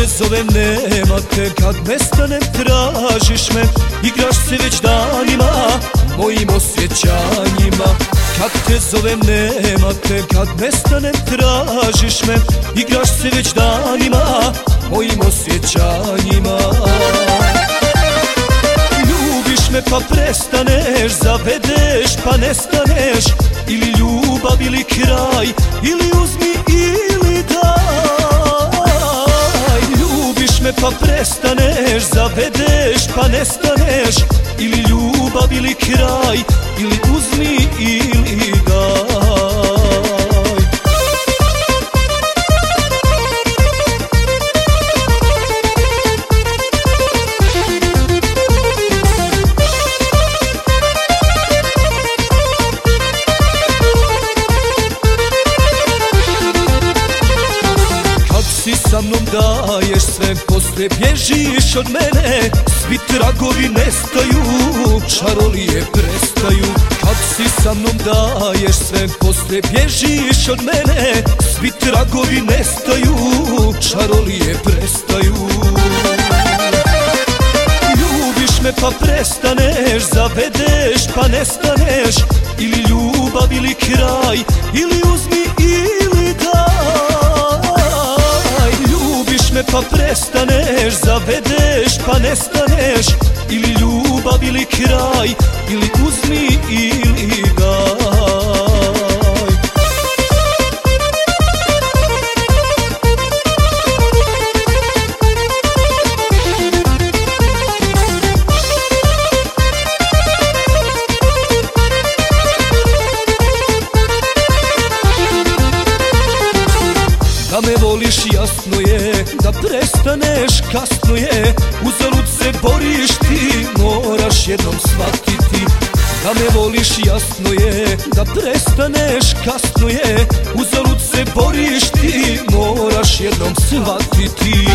te zovem nema te Kad nestanem tražiš me. Igraš se već danima Mojim osjećanjima. Kad te zovem nema te Kad nestanem tražiš me. Igraš se već danima Mojim osjećanjima. Ljubiš me pa prestaneš Zavedeš pa nestaneš. Ili ljubav ili kraj Ili uzmi ili pa nestaneš Ili ljubav ili kraj Ili uzmi ili sa mnom daješ sve Posle bježiš od mene. Svi tragovi nestaju Čarolije prestaju. Kad si sa mnom daješ sve Posle bježiš od mene. Svi tragovi nestaju Čarolije prestaju. Ljubiš me pa prestaneš Zavedeš pa nestaneš. Ili ljubav ili kraj Ili prestaneš Zavedeš pa nestaneš. Ili ljubav ili kraj Ili jasno je, da prestaneš kasno je. Uzalud se boriš ti, moraš jednom shvatiti. Da me voliš jasno je, da prestaneš kasno je. Uzalud se boriš ti, moraš jednom shvatiti.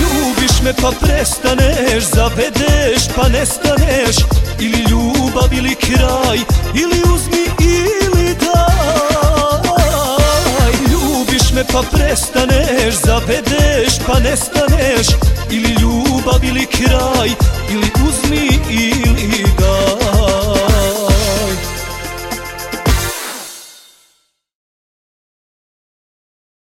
Ljubiš me pa prestaneš, zavedeš pa nestaneš. Ili ljubav ili kraj, ili uzmi ili pa prestaneš, zavedeš pa nestaneš. Ili ljubav ili kraj, ili uzmi ili